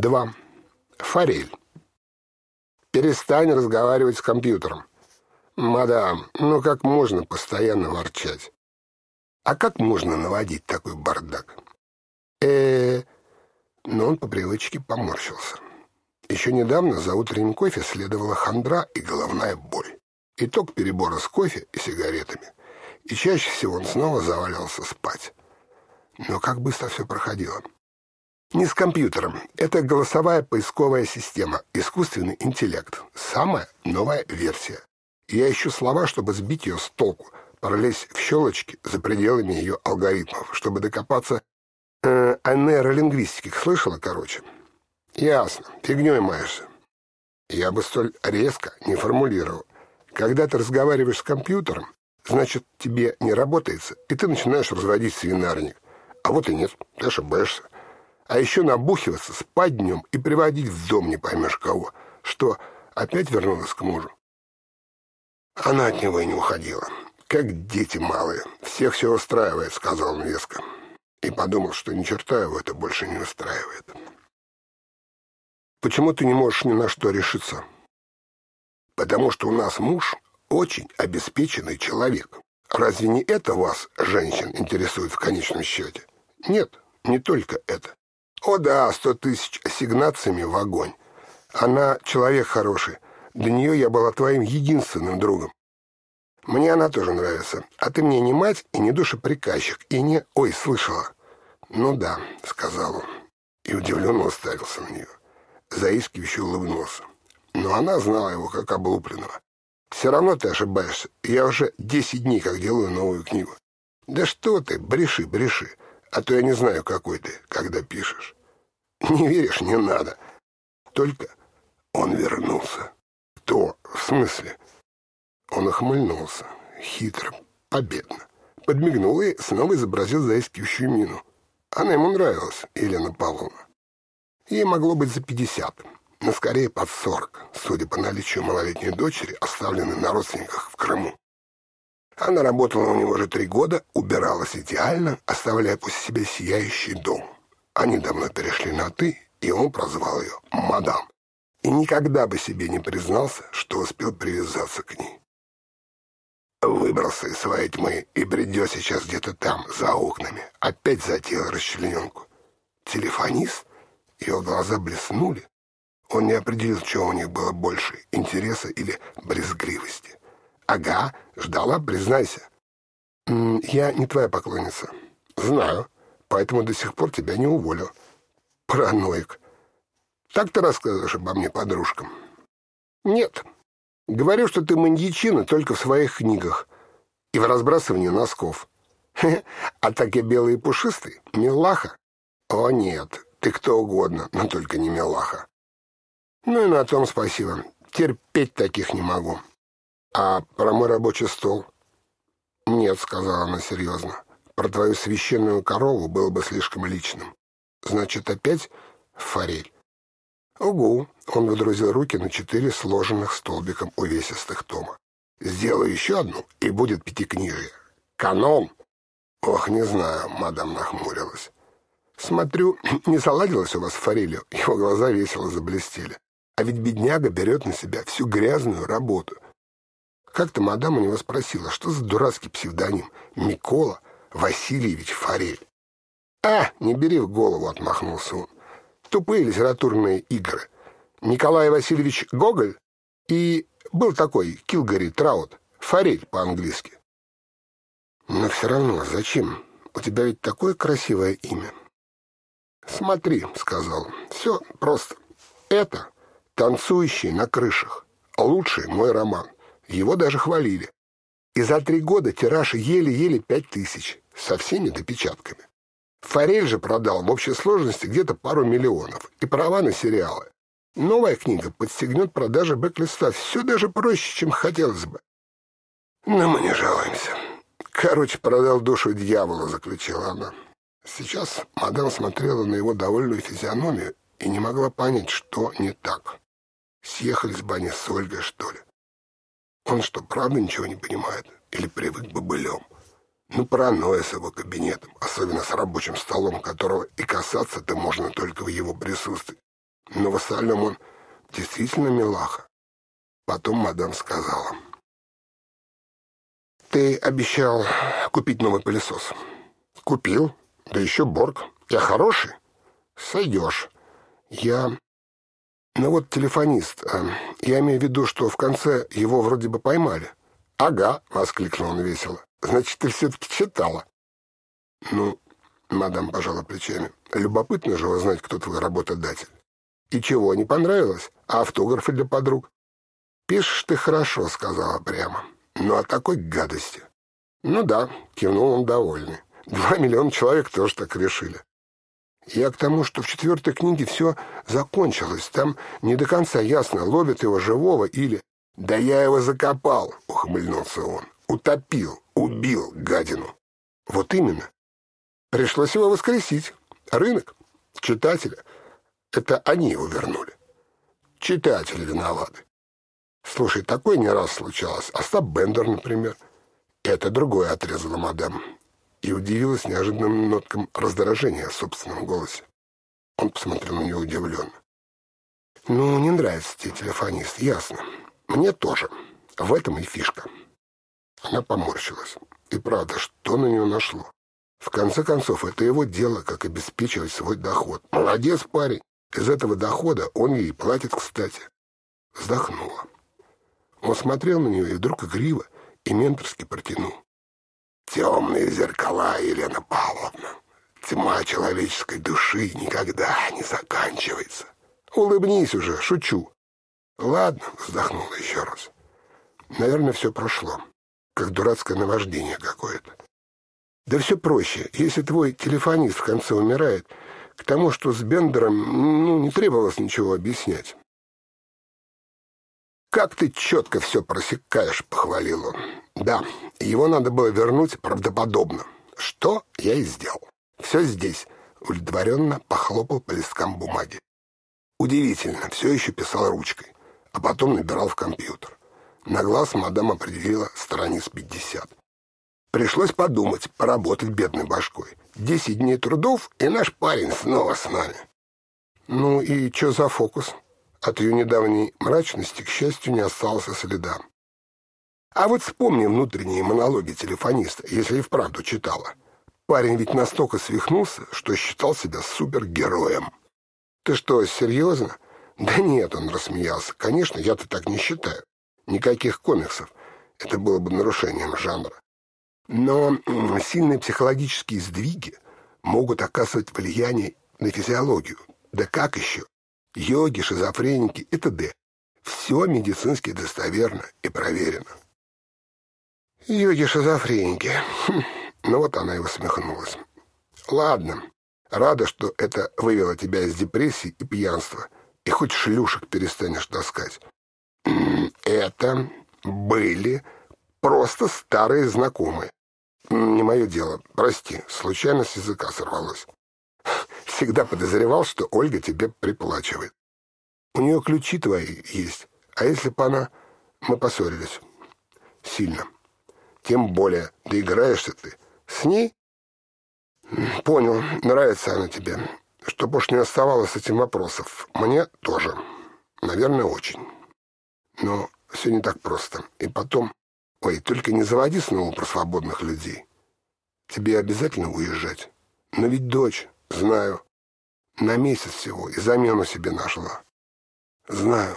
Два. Форель. Перестань разговаривать с компьютером. Мадам, ну как можно постоянно ворчать? А как можно наводить такой бардак? э Но он по привычке поморщился. Еще недавно за утренним кофе следовала хандра и головная боль. Итог перебора с кофе и сигаретами. И чаще всего он снова завалился спать. Но как быстро все проходило. Не с компьютером. Это голосовая поисковая система, искусственный интеллект. Самая новая версия. Я ищу слова, чтобы сбить ее с толку, пролезть в щелочки за пределами ее алгоритмов, чтобы докопаться э, о нейролингвистике. Слышала, короче? Ясно. Фигней маешься. Я бы столь резко не формулировал. Когда ты разговариваешь с компьютером, значит, тебе не работается, и ты начинаешь разводить свинарник. А вот и нет, ты ошибаешься. А еще набухиваться, спать днем и приводить в дом не поймешь кого, что опять вернулась к мужу. Она от него и не уходила. Как дети малые. Всех все устраивает, сказал он веско. И подумал, что ни черта его это больше не устраивает. Почему ты не можешь ни на что решиться? Потому что у нас муж очень обеспеченный человек. Разве не это вас, женщин, интересует в конечном счете? Нет, не только это. О да, сто тысяч ассигнациями в огонь. Она человек хороший. Для нее я была твоим единственным другом. Мне она тоже нравится. А ты мне не мать и не душеприказчик, и не «Ой, слышала». «Ну да», — сказал он, и удивленно уставился на нее. Заискивающе улыбнулся. Но она знала его как облупленного. «Все равно ты ошибаешься. Я уже десять дней как делаю новую книгу». «Да что ты, бреши, бреши, а то я не знаю, какой ты, когда пишешь». «Не веришь, не надо. Только он вернулся». «Кто? В смысле?» Он охмыльнулся, хитро, победно. Подмигнул и снова изобразил заискивающую мину. Она ему нравилась, Елена Павловна. Ей могло быть за пятьдесят, но скорее под сорок, судя по наличию малолетней дочери, оставленной на родственниках в Крыму. Она работала у него уже три года, убиралась идеально, оставляя после себя сияющий дом. Они давно перешли на «ты», и он прозвал ее «мадам». И никогда бы себе не признался, что успел привязаться к ней. Выбрался из своей тьмы и бредет сейчас где-то там, за окнами. Опять затеял расчлененку. Телефонист? Его глаза блеснули. Он не определил, чего у них было больше, интереса или брезгливости. «Ага, ждала, признайся». «Я не твоя поклонница». «Знаю, поэтому до сих пор тебя не уволил». «Параноик». «Так ты рассказываешь обо мне подружкам?» «Нет». Говорю, что ты маньячина только в своих книгах и в разбрасывании носков. А так я белый и пушистый? Милаха? О, нет, ты кто угодно, но только не милаха. Ну и на том спасибо. Терпеть таких не могу. А про мой рабочий стол? Нет, сказала она серьезно. Про твою священную корову было бы слишком личным. Значит, опять форель. «Угу!» — он выдрузил руки на четыре сложенных столбиком увесистых тома. «Сделаю еще одну, и будет пятикнижие. Канон!» «Ох, не знаю», — мадам нахмурилась. «Смотрю, не заладилось у вас форелью». Его глаза весело заблестели. «А ведь бедняга берет на себя всю грязную работу». Как-то мадам у него спросила, что за дурацкий псевдоним «Микола Васильевич Форель». «А, не бери в голову», — отмахнулся он. Тупые литературные игры. Николай Васильевич Гоголь и был такой Килгари Траут, форель по-английски. Но все равно, зачем? У тебя ведь такое красивое имя. Смотри, сказал, все просто. Это «Танцующий на крышах». Лучший мой роман. Его даже хвалили. И за три года тираж еле-еле пять тысяч, со всеми допечатками. Форель же продал в общей сложности где-то пару миллионов. И права на сериалы. Новая книга подстегнет продажи бэк-листа. Все даже проще, чем хотелось бы. Но мы не жалуемся. Короче, продал душу дьявола, заключила она. Сейчас мадам смотрела на его довольную физиономию и не могла понять, что не так. Съехали с бани с Ольгой, что ли? Он что, правда ничего не понимает? Или привык бобылем? Ну, паранойя с его кабинетом, особенно с рабочим столом, которого и касаться-то можно только в его присутствии. но в остальном он действительно милаха. Потом мадам сказала. «Ты обещал купить новый пылесос». «Купил. Да еще Борг. Я хороший?» «Сойдешь. Я...» «Ну вот телефонист. А, я имею в виду, что в конце его вроде бы поймали». «Ага», — воскликнул он весело. «Значит, ты все-таки читала». «Ну, мадам пожала плечами, любопытно же узнать, кто твой работодатель». «И чего, не понравилось? А автографы для подруг?» «Пишешь ты хорошо», — сказала прямо. «Ну, о такой гадости». «Ну да», — кивнул он довольный. «Два миллиона человек тоже так решили». Я к тому, что в четвертой книге все закончилось. Там не до конца ясно, ловят его живого или... «Да я его закопал», — ухмыльнулся он. «Утопил, убил гадину». «Вот именно. Пришлось его воскресить. Рынок, читателя. Это они его вернули. Читатели виноваты. Слушай, такое не раз случалось. Остап Бендер, например. Это другое отрезала мадам. И удивилась неожиданным ноткам раздражения в собственном голосе. Он посмотрел на нее удивленно. «Ну, не нравится тебе телефонист, ясно. Мне тоже. В этом и фишка». Она поморщилась. И правда, что на нее нашло? В конце концов, это его дело, как обеспечивать свой доход. Молодец парень. Из этого дохода он ей платит кстати. Вздохнула. Он смотрел на нее и вдруг игриво и менторски протянул. «Темные зеркала, Елена Павловна. Тьма человеческой души никогда не заканчивается. Улыбнись уже, шучу». «Ладно», — вздохнула еще раз. «Наверное, все прошло, как дурацкое наваждение какое-то. Да все проще. Если твой телефонист в конце умирает, к тому, что с Бендером, ну, не требовалось ничего объяснять. «Как ты четко все просекаешь», — похвалил он. «Да, его надо было вернуть правдоподобно. Что я и сделал. Все здесь», — удовлетворенно похлопал по листкам бумаги. Удивительно, все еще писал ручкой, а потом набирал в компьютер. На глаз мадам определила страниц пятьдесят. Пришлось подумать, поработать бедной башкой. Десять дней трудов, и наш парень снова с нами. Ну и что за фокус? От ее недавней мрачности, к счастью, не осталось следа. А вот вспомни внутренние монологи телефониста, если и вправду читала. Парень ведь настолько свихнулся, что считал себя супергероем. Ты что, серьезно? Да нет, он рассмеялся. Конечно, я-то так не считаю. Никаких комиксов. Это было бы нарушением жанра. Но сильные психологические сдвиги могут оказывать влияние на физиологию. Да как еще? йоги, шизофреники и т.д. Все медицински достоверно и проверено. Йоги-шизофреники. Хм. Ну вот она и усмехнулась. Ладно, рада, что это вывело тебя из депрессии и пьянства, и хоть шлюшек перестанешь таскать. Это были просто старые знакомые. Не мое дело, прости, случайно с языка сорвалось. Всегда подозревал, что Ольга тебе приплачивает. У нее ключи твои есть, а если бы она... Мы поссорились. Сильно. Тем более, доиграешься ты. С ней? Понял, нравится она тебе. Чтоб уж не оставалось этим вопросов. Мне тоже. Наверное, очень. Но все не так просто. И потом... Ой, только не заводи снова про свободных людей. Тебе обязательно уезжать? Но ведь дочь... Знаю. На месяц всего и замену себе нашла. Знаю.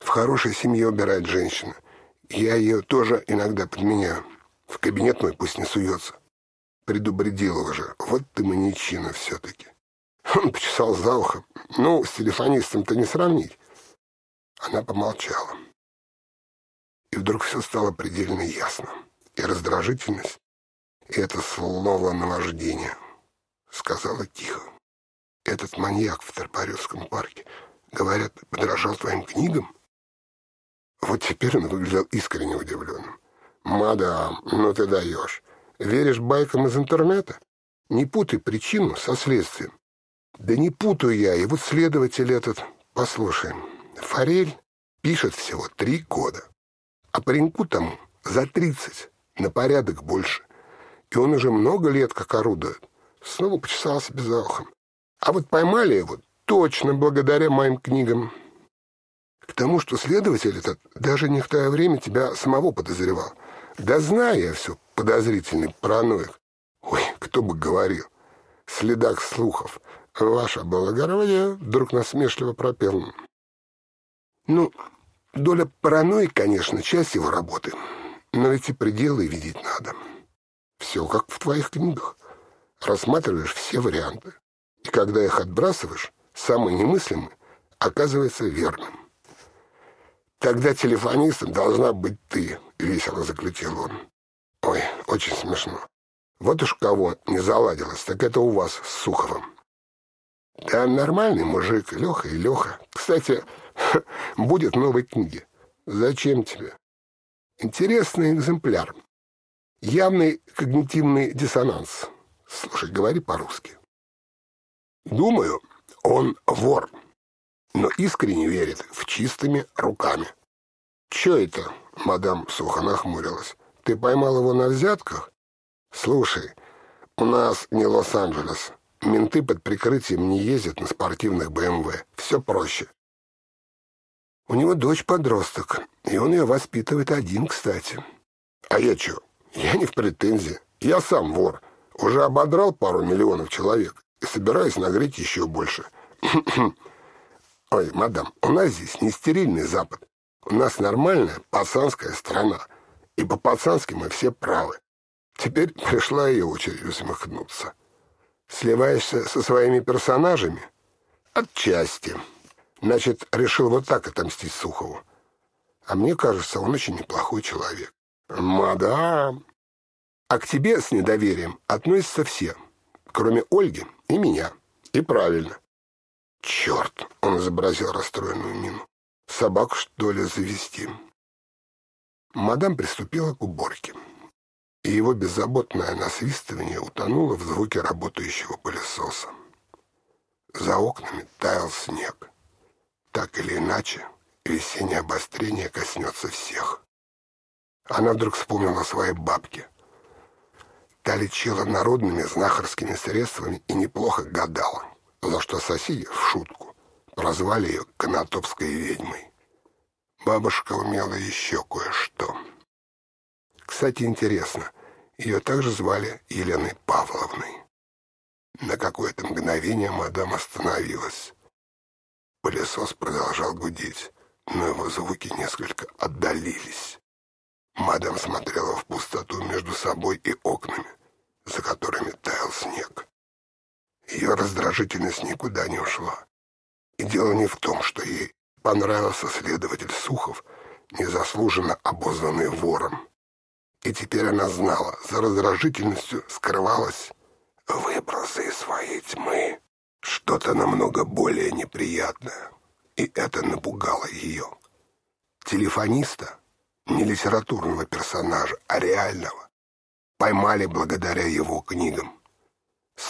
В хорошей семье убирает женщина. Я ее тоже иногда подменяю. В кабинет мой пусть не суется. Предупредил уже. Вот ты маньячина все-таки. Он почесал за ухом. Ну, с телефонистом-то не сравнить. Она помолчала. И вдруг все стало предельно ясно. И раздражительность, и это слово наваждение сказала тихо. «Этот маньяк в Тарпаревском парке, говорят, подражал твоим книгам?» Вот теперь он выглядел искренне удивленным. «Мадам, ну ты даешь. Веришь байкам из интернета? Не путай причину со следствием». «Да не путаю я, и вот следователь этот...» «Послушай, Форель пишет всего три года, а пареньку тому за тридцать, на порядок больше, и он уже много лет как орудует. Снова почесал себе за ухом. А вот поймали его точно благодаря моим книгам. К тому, что следователь этот даже не в то время тебя самого подозревал. Да зная я все, подозрительный параноик. Ой, кто бы говорил. Следак слухов. Ваше благородие вдруг насмешливо пропел. Ну, доля паранойи, конечно, часть его работы. Но ведь и пределы видеть надо. Все как в твоих книгах. Рассматриваешь все варианты. И когда их отбрасываешь, самый немыслимый оказывается верным. «Тогда телефонистом должна быть ты», — весело заключил он. «Ой, очень смешно. Вот уж кого не заладилось, так это у вас с Суховым». «Да нормальный мужик, Леха и Леха. Кстати, будет новой книги. Зачем тебе?» «Интересный экземпляр. Явный когнитивный диссонанс. Слушай, говори по-русски». «Думаю, он вор» но искренне верит в чистыми руками. «Че это?» — мадам сухо нахмурилась. «Ты поймал его на взятках?» «Слушай, у нас не Лос-Анджелес. Менты под прикрытием не ездят на спортивных БМВ. Все проще». «У него дочь-подросток, и он ее воспитывает один, кстати». «А я че? Я не в претензии. Я сам вор. Уже ободрал пару миллионов человек и собираюсь нагреть еще больше». Ой, мадам, у нас здесь не стерильный Запад. У нас нормальная пацанская страна. И по-пацански мы все правы. Теперь пришла ее очередь усмехнуться. Сливаешься со своими персонажами? Отчасти. Значит, решил вот так отомстить Сухову. А мне кажется, он очень неплохой человек. Мадам. А к тебе с недоверием относятся все, кроме Ольги и меня. И правильно. «Черт!» — он изобразил расстроенную мину. «Собаку, что ли, завести?» Мадам приступила к уборке, и его беззаботное насвистывание утонуло в звуке работающего пылесоса. За окнами таял снег. Так или иначе, весеннее обострение коснется всех. Она вдруг вспомнила о своей бабке. Та лечила народными знахарскими средствами и неплохо гадала за что соседи в шутку прозвали ее Конотопской ведьмой. Бабушка умела еще кое-что. Кстати, интересно, ее также звали Еленой Павловной. На какое-то мгновение мадам остановилась. Пылесос продолжал гудеть, но его звуки несколько отдалились. Мадам смотрела в пустоту между собой и окнами, за которыми таял снег. Ее раздражительность никуда не ушла. И дело не в том, что ей понравился следователь Сухов, незаслуженно обозванный вором. И теперь она знала, за раздражительностью скрывалась выбросы из своей тьмы. Что-то намного более неприятное. И это напугало ее. Телефониста, не литературного персонажа, а реального, поймали благодаря его книгам.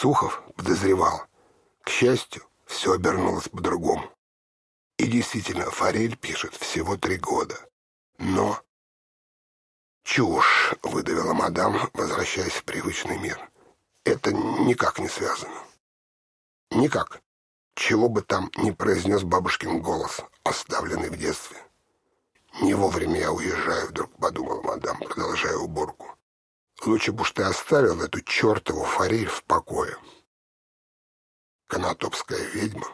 Сухов подозревал. К счастью, все обернулось по-другому. И действительно, Форель пишет всего три года. Но... «Чушь!» — выдавила мадам, возвращаясь в привычный мир. «Это никак не связано». «Никак. Чего бы там ни произнес бабушкин голос, оставленный в детстве». «Не вовремя я уезжаю», — вдруг подумала мадам, продолжая уборку. Лучше бы уж ты оставил эту чертову форель в покое. Конотопская ведьма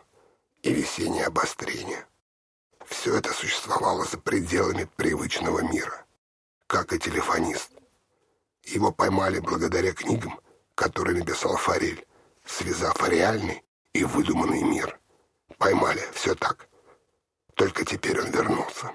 и весеннее обострение. Все это существовало за пределами привычного мира, как и телефонист. Его поймали благодаря книгам, которые написал Форель, связав реальный и выдуманный мир. Поймали, все так. Только теперь он вернулся.